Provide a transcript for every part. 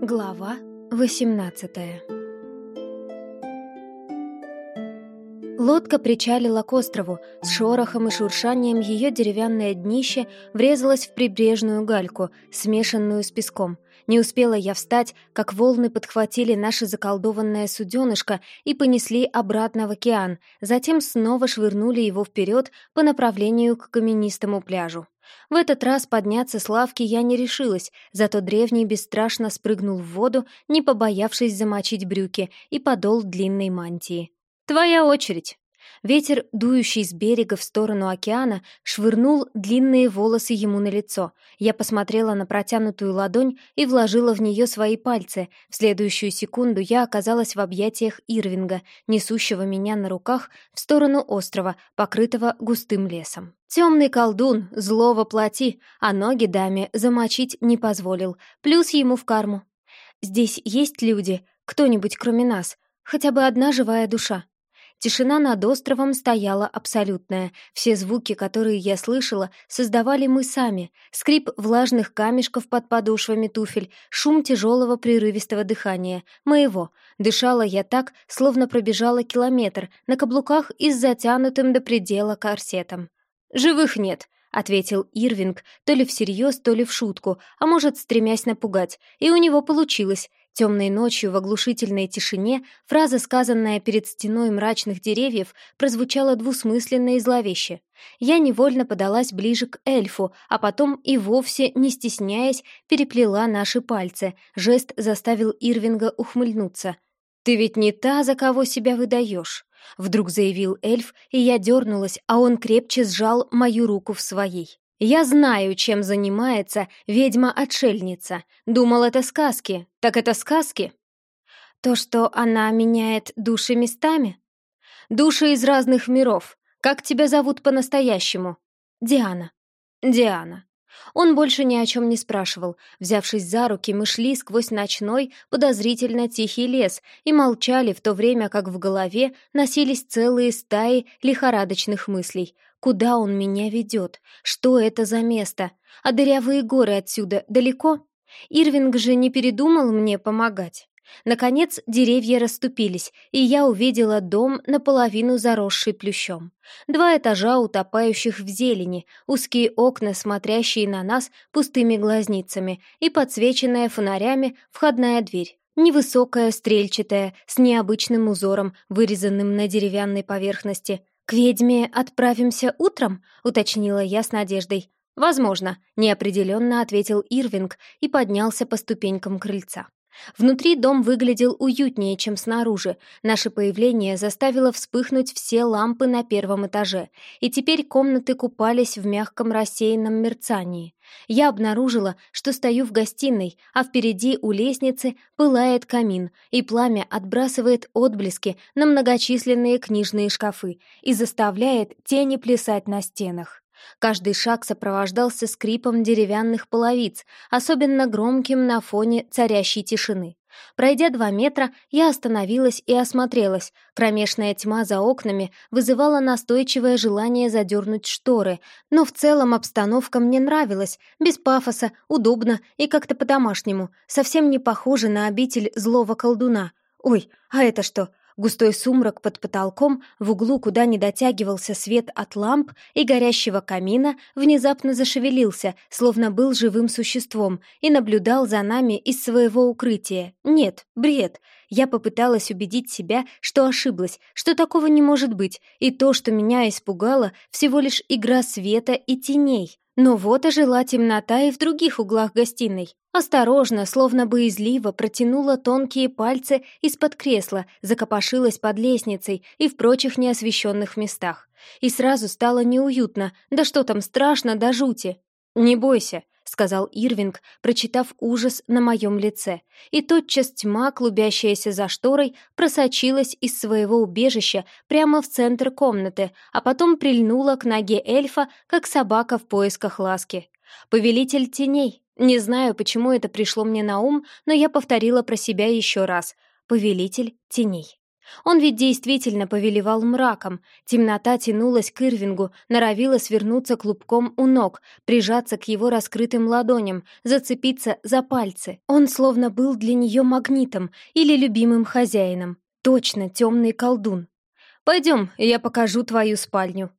Глава 18 Лодка причалила к острову. С шорохом и шуршанием ее деревянное днище врезалось в прибрежную гальку, смешанную с песком. Не успела я встать, как волны подхватили наше заколдованное суденышко и понесли обратно в океан, затем снова швырнули его вперед по направлению к каменистому пляжу. В этот раз подняться с лавки я не решилась, зато древний бесстрашно спрыгнул в воду, не побоявшись замочить брюки и подол длинной мантии. «Твоя очередь!» Ветер, дующий с берега в сторону океана, швырнул длинные волосы ему на лицо. Я посмотрела на протянутую ладонь и вложила в нее свои пальцы. В следующую секунду я оказалась в объятиях Ирвинга, несущего меня на руках в сторону острова, покрытого густым лесом. Темный колдун, злого плоти, а ноги даме замочить не позволил, плюс ему в карму. «Здесь есть люди, кто-нибудь кроме нас, хотя бы одна живая душа?» Тишина над островом стояла абсолютная. Все звуки, которые я слышала, создавали мы сами. Скрип влажных камешков под подошвами туфель, шум тяжелого прерывистого дыхания. Моего. Дышала я так, словно пробежала километр, на каблуках и с затянутым до предела корсетом. «Живых нет», — ответил Ирвинг, то ли всерьез, то ли в шутку, а может, стремясь напугать. И у него получилось. Темной ночью в оглушительной тишине фраза, сказанная перед стеной мрачных деревьев, прозвучала двусмысленно и зловеще. Я невольно подалась ближе к эльфу, а потом и вовсе, не стесняясь, переплела наши пальцы. Жест заставил Ирвинга ухмыльнуться. «Ты ведь не та, за кого себя выдаешь», — вдруг заявил эльф, и я дернулась, а он крепче сжал мою руку в своей. «Я знаю, чем занимается ведьма-отшельница. Думал, это сказки. Так это сказки?» «То, что она меняет души местами?» «Души из разных миров. Как тебя зовут по-настоящему?» «Диана». «Диана». Он больше ни о чем не спрашивал. Взявшись за руки, мы шли сквозь ночной, подозрительно тихий лес и молчали в то время, как в голове носились целые стаи лихорадочных мыслей. Куда он меня ведет? Что это за место? А дырявые горы отсюда далеко? Ирвинг же не передумал мне помогать. Наконец деревья расступились, и я увидела дом, наполовину заросший плющом. Два этажа, утопающих в зелени, узкие окна, смотрящие на нас пустыми глазницами, и подсвеченная фонарями входная дверь. Невысокая, стрельчатая, с необычным узором, вырезанным на деревянной поверхности. «К ведьме отправимся утром?» — уточнила я с надеждой. «Возможно», — неопределенно ответил Ирвинг и поднялся по ступенькам крыльца. Внутри дом выглядел уютнее, чем снаружи. Наше появление заставило вспыхнуть все лампы на первом этаже, и теперь комнаты купались в мягком рассеянном мерцании. Я обнаружила, что стою в гостиной, а впереди у лестницы пылает камин, и пламя отбрасывает отблески на многочисленные книжные шкафы и заставляет тени плясать на стенах. Каждый шаг сопровождался скрипом деревянных половиц, особенно громким на фоне царящей тишины. Пройдя два метра, я остановилась и осмотрелась. Кромешная тьма за окнами вызывала настойчивое желание задернуть шторы, но в целом обстановка мне нравилась, без пафоса, удобно и как-то по-домашнему, совсем не похоже на обитель злого колдуна. Ой, а это что, Густой сумрак под потолком, в углу, куда не дотягивался свет от ламп и горящего камина, внезапно зашевелился, словно был живым существом, и наблюдал за нами из своего укрытия. Нет, бред. Я попыталась убедить себя, что ошиблась, что такого не может быть, и то, что меня испугало, всего лишь игра света и теней. Но вот ожила темнота и в других углах гостиной. Осторожно, словно боязливо, протянула тонкие пальцы из-под кресла, закопошилась под лестницей и в прочих неосвещенных местах. И сразу стало неуютно, да что там страшно до жути. «Не бойся», — сказал Ирвинг, прочитав ужас на моем лице. И тотчас тьма, клубящаяся за шторой, просочилась из своего убежища прямо в центр комнаты, а потом прильнула к ноге эльфа, как собака в поисках ласки. «Повелитель теней». Не знаю, почему это пришло мне на ум, но я повторила про себя еще раз. «Повелитель теней». Он ведь действительно повелевал мраком. Темнота тянулась к Ирвингу, норовила свернуться клубком у ног, прижаться к его раскрытым ладоням, зацепиться за пальцы. Он словно был для нее магнитом или любимым хозяином. Точно темный колдун. «Пойдем, я покажу твою спальню»,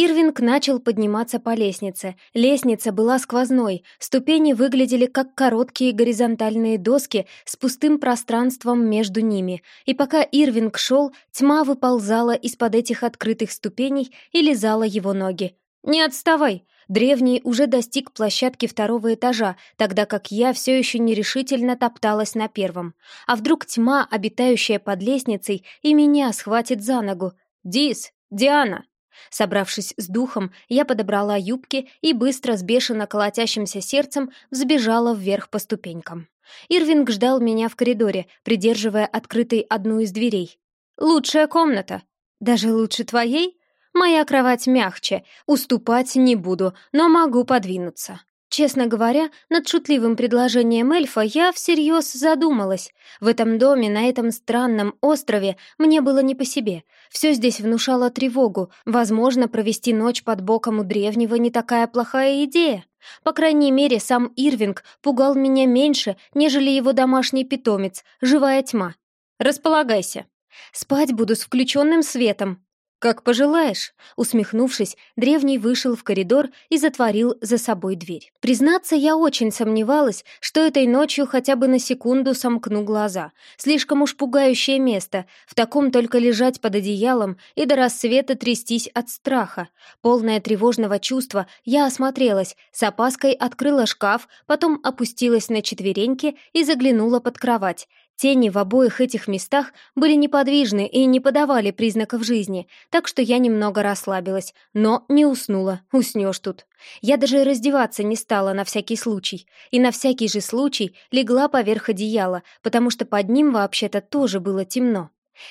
Ирвинг начал подниматься по лестнице. Лестница была сквозной, ступени выглядели как короткие горизонтальные доски с пустым пространством между ними. И пока Ирвинг шел, тьма выползала из-под этих открытых ступеней и лизала его ноги. «Не отставай!» Древний уже достиг площадки второго этажа, тогда как я все еще нерешительно топталась на первом. А вдруг тьма, обитающая под лестницей, и меня схватит за ногу? «Дис! Диана!» Собравшись с духом, я подобрала юбки и быстро с бешено колотящимся сердцем взбежала вверх по ступенькам. Ирвинг ждал меня в коридоре, придерживая открытой одну из дверей. «Лучшая комната. Даже лучше твоей? Моя кровать мягче, уступать не буду, но могу подвинуться». Честно говоря, над шутливым предложением эльфа я всерьез задумалась. В этом доме, на этом странном острове, мне было не по себе. Все здесь внушало тревогу. Возможно, провести ночь под боком у древнего не такая плохая идея. По крайней мере, сам Ирвинг пугал меня меньше, нежели его домашний питомец, живая тьма. «Располагайся. Спать буду с включенным светом», «Как пожелаешь», — усмехнувшись, древний вышел в коридор и затворил за собой дверь. Признаться, я очень сомневалась, что этой ночью хотя бы на секунду сомкну глаза. Слишком уж пугающее место, в таком только лежать под одеялом и до рассвета трястись от страха. Полное тревожного чувства, я осмотрелась, с опаской открыла шкаф, потом опустилась на четвереньки и заглянула под кровать. Тени в обоих этих местах были неподвижны и не подавали признаков жизни, так что я немного расслабилась, но не уснула, уснешь тут. Я даже раздеваться не стала на всякий случай, и на всякий же случай легла поверх одеяла, потому что под ним вообще-то тоже было темно.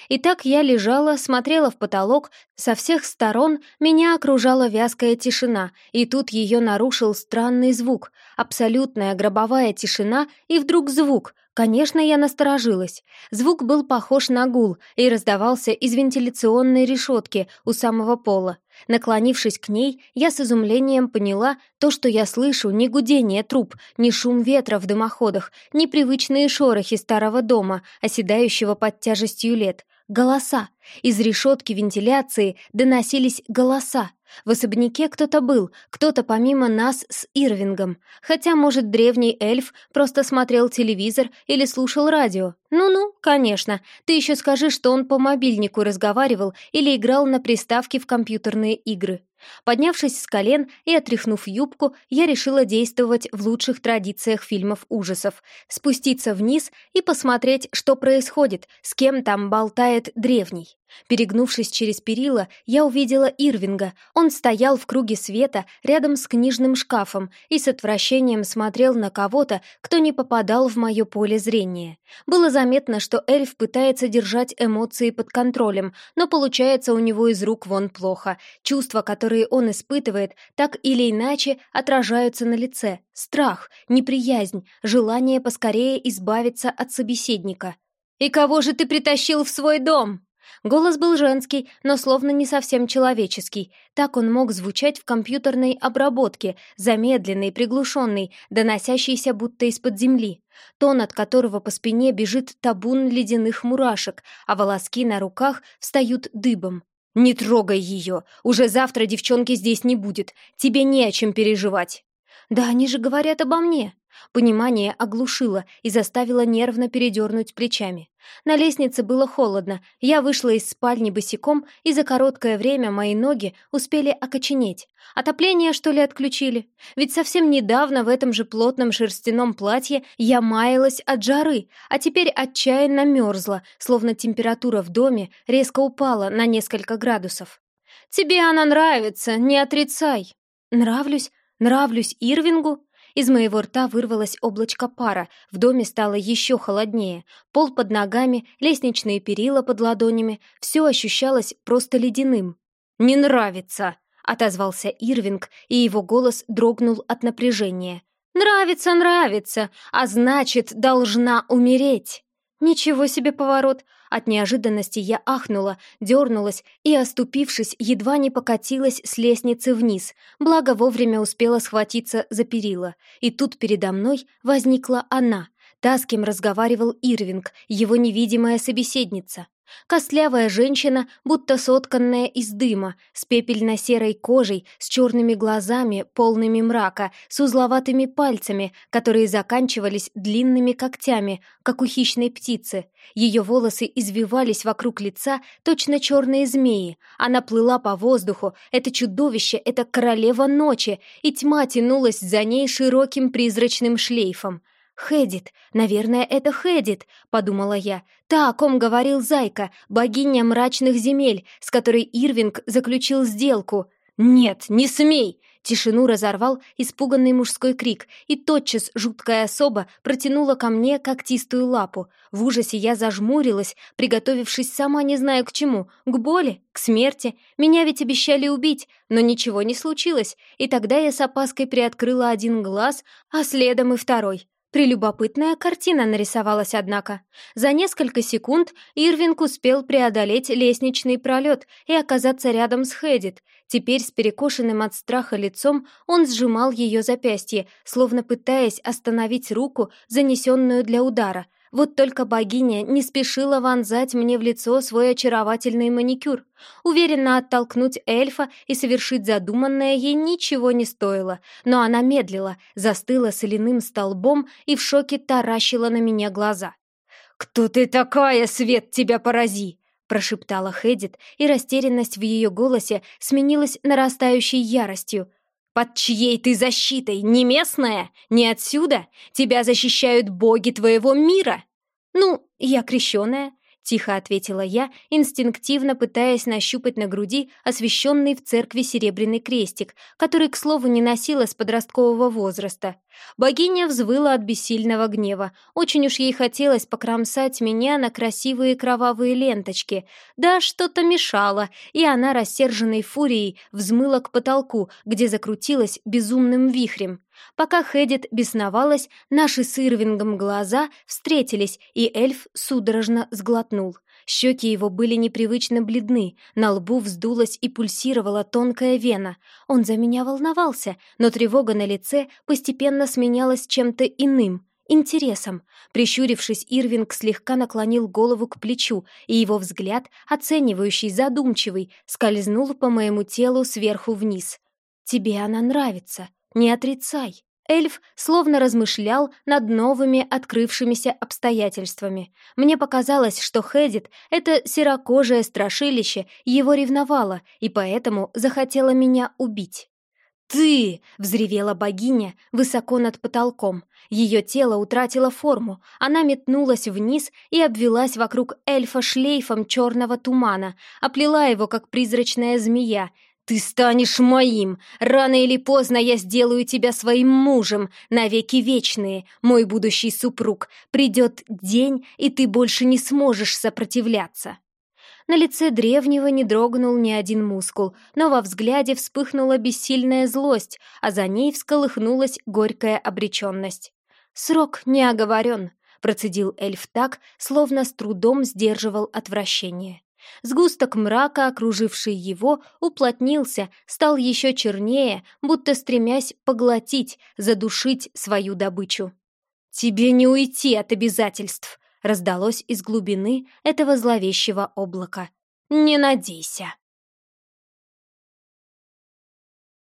И так я лежала, смотрела в потолок, со всех сторон меня окружала вязкая тишина, и тут ее нарушил странный звук, абсолютная гробовая тишина и вдруг звук, Конечно, я насторожилась. Звук был похож на гул и раздавался из вентиляционной решетки у самого пола. Наклонившись к ней, я с изумлением поняла то, что я слышу, не гудение труб, не шум ветра в дымоходах, не привычные шорохи старого дома, оседающего под тяжестью лет. Голоса. Из решетки вентиляции доносились голоса. В особняке кто-то был, кто-то помимо нас с Ирвингом. Хотя, может, древний эльф просто смотрел телевизор или слушал радио. Ну-ну, конечно. Ты еще скажи, что он по мобильнику разговаривал или играл на приставке в компьютерные игры. Поднявшись с колен и отряхнув юбку, я решила действовать в лучших традициях фильмов ужасов. Спуститься вниз и посмотреть, что происходит, с кем там болтает древний. Перегнувшись через перила, я увидела Ирвинга. Он стоял в круге света рядом с книжным шкафом и с отвращением смотрел на кого-то, кто не попадал в мое поле зрения. Было заметно, что эльф пытается держать эмоции под контролем, но получается у него из рук вон плохо. Чувства, которые он испытывает, так или иначе отражаются на лице. Страх, неприязнь, желание поскорее избавиться от собеседника. «И кого же ты притащил в свой дом?» Голос был женский, но словно не совсем человеческий. Так он мог звучать в компьютерной обработке, замедленный, приглушенный, доносящийся будто из-под земли. Тон, от которого по спине бежит табун ледяных мурашек, а волоски на руках встают дыбом. «Не трогай ее! Уже завтра девчонки здесь не будет. Тебе не о чем переживать!» «Да они же говорят обо мне!» Понимание оглушило и заставило нервно передернуть плечами. На лестнице было холодно, я вышла из спальни босиком, и за короткое время мои ноги успели окоченеть. Отопление, что ли, отключили? Ведь совсем недавно в этом же плотном шерстяном платье я маялась от жары, а теперь отчаянно мерзла, словно температура в доме резко упала на несколько градусов. «Тебе она нравится, не отрицай!» «Нравлюсь? Нравлюсь Ирвингу?» Из моего рта вырвалось облачко пара, в доме стало еще холоднее. Пол под ногами, лестничные перила под ладонями, все ощущалось просто ледяным. «Не нравится!» — отозвался Ирвинг, и его голос дрогнул от напряжения. «Нравится, нравится, а значит, должна умереть!» Ничего себе поворот! От неожиданности я ахнула, дернулась и, оступившись, едва не покатилась с лестницы вниз, благо вовремя успела схватиться за перила. И тут передо мной возникла она, та, с кем разговаривал Ирвинг, его невидимая собеседница. Костлявая женщина, будто сотканная из дыма, с пепельно-серой кожей, с черными глазами, полными мрака, с узловатыми пальцами, которые заканчивались длинными когтями, как у хищной птицы. Ее волосы извивались вокруг лица, точно черные змеи. Она плыла по воздуху, это чудовище, это королева ночи, и тьма тянулась за ней широким призрачным шлейфом. «Хэдит! Наверное, это Хэдит!» — подумала я. «Та, о ком говорил Зайка, богиня мрачных земель, с которой Ирвинг заключил сделку». «Нет, не смей!» Тишину разорвал испуганный мужской крик, и тотчас жуткая особа протянула ко мне когтистую лапу. В ужасе я зажмурилась, приготовившись сама не знаю к чему, к боли, к смерти. Меня ведь обещали убить, но ничего не случилось, и тогда я с опаской приоткрыла один глаз, а следом и второй. Прелюбопытная картина нарисовалась, однако. За несколько секунд Ирвинг успел преодолеть лестничный пролет и оказаться рядом с Хэдит. Теперь с перекошенным от страха лицом он сжимал ее запястье, словно пытаясь остановить руку, занесенную для удара — вот только богиня не спешила вонзать мне в лицо свой очаровательный маникюр. Уверенно оттолкнуть эльфа и совершить задуманное ей ничего не стоило, но она медлила, застыла соляным столбом и в шоке таращила на меня глаза. «Кто ты такая, Свет, тебя порази!» прошептала Хэдит, и растерянность в ее голосе сменилась нарастающей яростью. Под чьей ты защитой? Не местная? Не отсюда? Тебя защищают боги твоего мира!» «Ну, я крещеная», Тихо ответила я, инстинктивно пытаясь нащупать на груди освященный в церкви серебряный крестик, который, к слову, не носила с подросткового возраста. Богиня взвыла от бессильного гнева. Очень уж ей хотелось покромсать меня на красивые кровавые ленточки. Да, что-то мешало, и она, рассерженной фурией, взмыла к потолку, где закрутилась безумным вихрем. Пока Хэдит бесновалась, наши с Ирвингом глаза встретились, и эльф судорожно сглотнул. Щеки его были непривычно бледны, на лбу вздулась и пульсировала тонкая вена. Он за меня волновался, но тревога на лице постепенно сменялась чем-то иным, интересом. Прищурившись, Ирвинг слегка наклонил голову к плечу, и его взгляд, оценивающий, задумчивый, скользнул по моему телу сверху вниз. «Тебе она нравится», не отрицай. Эльф словно размышлял над новыми открывшимися обстоятельствами. Мне показалось, что Хедит, это серокожее страшилище, его ревновало и поэтому захотела меня убить. «Ты!» — взревела богиня высоко над потолком. Ее тело утратило форму, она метнулась вниз и обвелась вокруг эльфа шлейфом черного тумана, оплела его, как призрачная змея, «Ты станешь моим! Рано или поздно я сделаю тебя своим мужем, навеки вечные, мой будущий супруг. Придет день, и ты больше не сможешь сопротивляться». На лице древнего не дрогнул ни один мускул, но во взгляде вспыхнула бессильная злость, а за ней всколыхнулась горькая обреченность. «Срок не оговорен», — процедил эльф так, словно с трудом сдерживал отвращение. Сгусток мрака, окруживший его, уплотнился, стал еще чернее, будто стремясь поглотить, задушить свою добычу. «Тебе не уйти от обязательств!» — раздалось из глубины этого зловещего облака. «Не надейся!»